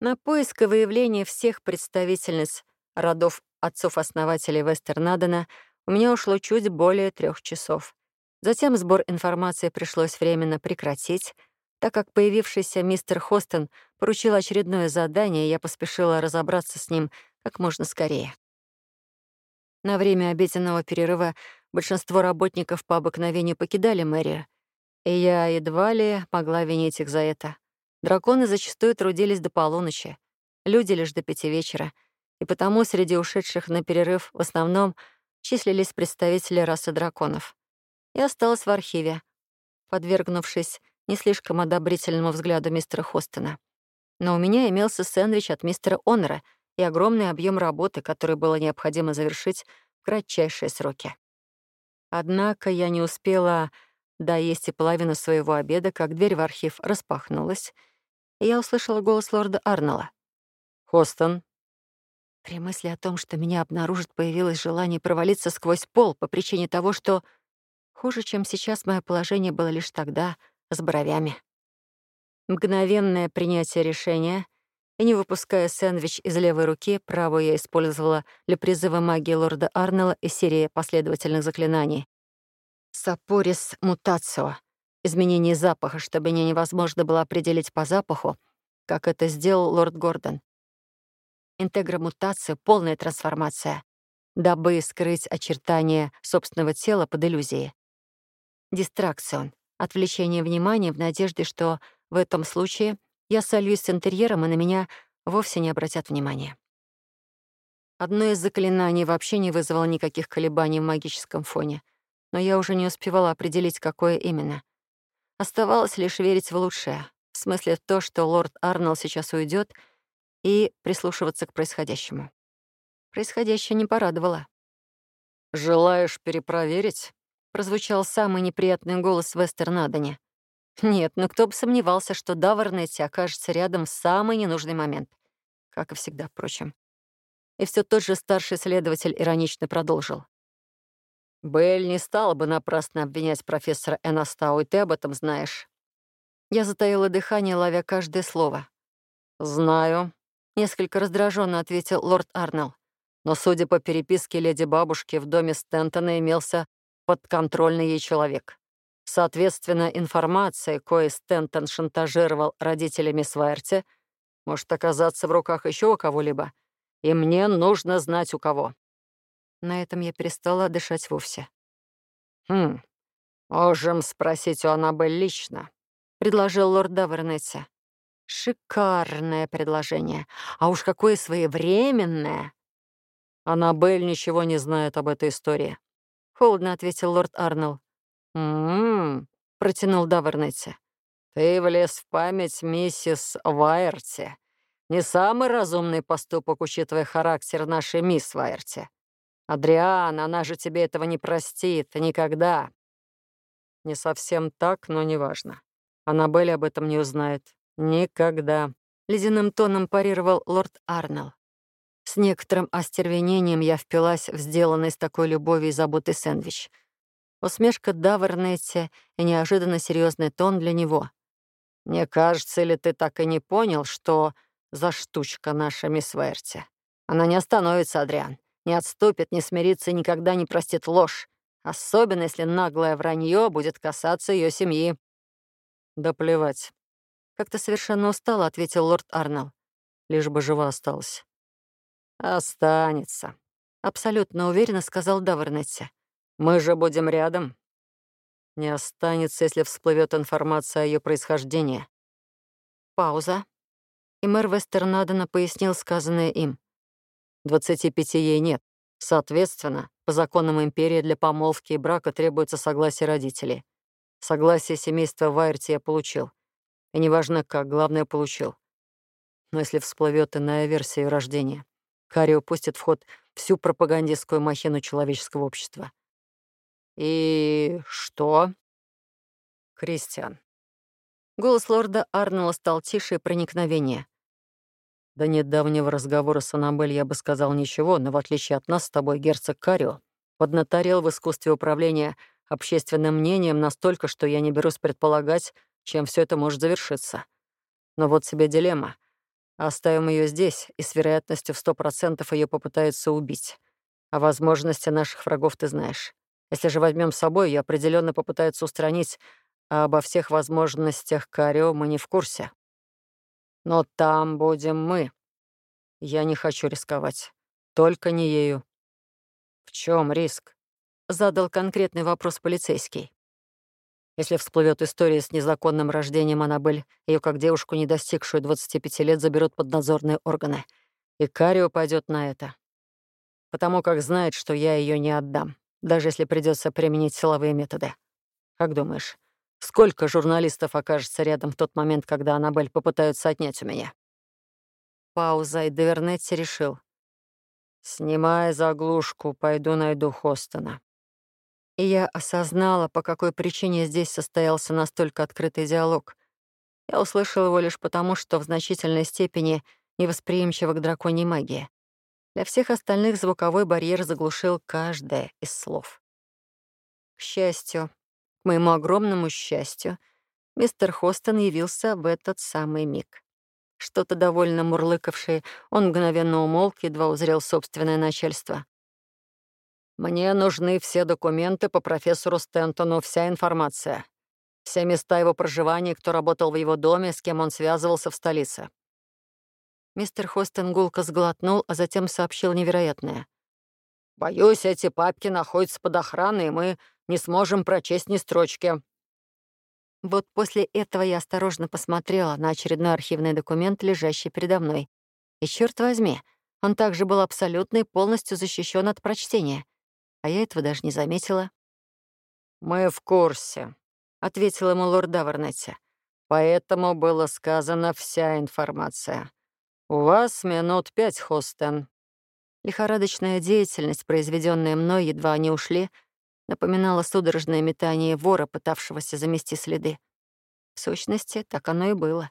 На поиск и выявление всех представительниц родов отцов-основателей Вестернадена у меня ушло чуть более трех часов. Затем сбор информации пришлось временно прекратить, так как появившийся мистер Хостон поручил очередное задание, и я поспешила разобраться с ним как можно скорее. На время обеденного перерыва большинство работников по обыкновению покидали мэрию, и я едва ли могла винить их за это. Драконы зачастую трудились до полуночи, люди лишь до пяти вечера, и потому среди ушедших на перерыв в основном числились представители расы драконов. Я осталась в архиве, подвергнувшись не слишком одобрительному взгляду мистера Хостона. Но у меня имелся сэндвич от мистера Онора и огромный объем работы, который было необходимо завершить в кратчайшие сроки. Однако я не успела доесть и половину своего обеда, как дверь в архив распахнулась, и я услышала голос лорда Арнелла. «Хостон». При мысли о том, что меня обнаружат, появилось желание провалиться сквозь пол по причине того, что хуже, чем сейчас, мое положение было лишь тогда, с бровями. Мгновенное принятие решения, и не выпуская сэндвич из левой руки, правую я использовала для призыва магии лорда Арнелла из серии последовательных заклинаний. Сапорис мутацио — изменение запаха, чтобы меня невозможно было определить по запаху, как это сделал лорд Гордон. Интегромутация — полная трансформация, дабы скрыть очертания собственного тела под иллюзией. Дистракцион — отвлечение внимания в надежде, что в этом случае я сольюсь с интерьером, и на меня вовсе не обратят внимания. Одно из заклинаний вообще не вызвало никаких колебаний в магическом фоне — но я уже не успевала определить, какое именно. Оставалось лишь верить в лучшее, в смысле в то, что лорд Арнелл сейчас уйдет, и прислушиваться к происходящему. Происходящее не порадовало. «Желаешь перепроверить?» — прозвучал самый неприятный голос в Вестернадоне. Нет, ну кто бы сомневался, что Давернетти окажется рядом в самый ненужный момент. Как и всегда, впрочем. И все тот же старший следователь иронично продолжил. Белль не стала бы напрасно обвинять профессора Энастау, и ты об этом знаешь. Я затаила дыхание, ловя каждое слово. «Знаю», — несколько раздраженно ответил лорд Арнелл. «Но, судя по переписке леди-бабушки, в доме Стентона имелся подконтрольный ей человек. Соответственно, информация, кое Стентон шантажировал родителями Свайерти, может оказаться в руках еще у кого-либо. И мне нужно знать, у кого. На этом я перестала дышать вовсе. «Хм, можем спросить у Аннабель лично», — предложил лорд Давернетти. «Шикарное предложение. А уж какое своевременное!» «Аннабель ничего не знает об этой истории», — холодно ответил лорд Арнелл. «М-м-м», протянул Давернетти. «Ты влез в память миссис Вайерти. Не самый разумный поступок, учитывая характер нашей мисс Вайерти. «Адриан, она же тебе этого не простит. Никогда». «Не совсем так, но неважно. Аннабель об этом не узнает. Никогда», — ледяным тоном парировал лорд Арнелл. С некоторым остервенением я впилась в сделанный с такой любовью и заботой сэндвич. Усмешка Давернетти и неожиданно серьезный тон для него. «Не кажется ли ты так и не понял, что за штучка наша мисс Верти? Она не остановится, Адриан не отступит, не смирится и никогда не простит ложь, особенно если наглое вранье будет касаться ее семьи. «Да плевать». Как-то совершенно устало, ответил лорд Арнелл. Лишь бы жива осталась. «Останется», — абсолютно уверенно сказал Давернетти. «Мы же будем рядом». «Не останется, если всплывет информация о ее происхождении». Пауза. И мэр Вестернадена пояснил сказанное им. 25 ей нет. Соответственно, по законам империи для помолвки и брака требуется согласие родителей. Согласие семейства Вайерти я получил. И неважно как, главное, получил. Но если всплывет иная версия ее рождения, Карри упустит в ход всю пропагандистскую махину человеческого общества. «И что?» «Кристиан». Голос лорда Арнелла стал тише и проникновение. До недавнего разговора с Аннабель я бы сказал ничего, но в отличие от нас с тобой, герцог Карио поднаторел в искусстве управления общественным мнением настолько, что я не берусь предполагать, чем все это может завершиться. Но вот себе дилемма. Оставим ее здесь, и с вероятностью в сто процентов ее попытаются убить. О возможности наших врагов ты знаешь. Если же возьмем с собой, ее определенно попытаются устранить, а обо всех возможностях Карио мы не в курсе. Но там будем мы. Я не хочу рисковать. Только не ею. В чем риск? Задал конкретный вопрос полицейский. Если всплывет история с незаконным рождением Аннабель, ее как девушку, не достигшую 25 лет, заберут под надзорные органы. И Карио пойдет на это. Потому как знает, что я ее не отдам, даже если придется применить силовые методы. Как думаешь, сколько журналистов окажется рядом в тот момент, когда Аннабель попытаются отнять у меня? Пауза, и Девернетти решил. «Снимай заглушку, пойду найду Хостона» и я осознала, по какой причине здесь состоялся настолько открытый диалог. Я услышала его лишь потому, что в значительной степени невосприимчива к драконьей магии. Для всех остальных звуковой барьер заглушил каждое из слов. К счастью, к моему огромному счастью, мистер Хостон явился в этот самый миг. Что-то довольно мурлыкавший, он мгновенно умолк, едва узрел собственное начальство. Мне нужны все документы по профессору Стентону, вся информация. Все места его проживания, кто работал в его доме, с кем он связывался в столице. Мистер Хостен гулко сглотнул, а затем сообщил невероятное. «Боюсь, эти папки находятся под охраной, и мы не сможем прочесть ни строчки». Вот после этого я осторожно посмотрела на очередной архивный документ, лежащий передо мной. И черт возьми, он также был абсолютно и полностью защищен от прочтения — а я этого даже не заметила. «Мы в курсе», — ответил ему лорд Давернетти. «Поэтому была сказана вся информация. У вас минут пять, Хостен». Лихорадочная деятельность, произведенная мной, едва они ушли, напоминала судорожное метание вора, пытавшегося замести следы. В сущности, так оно и было.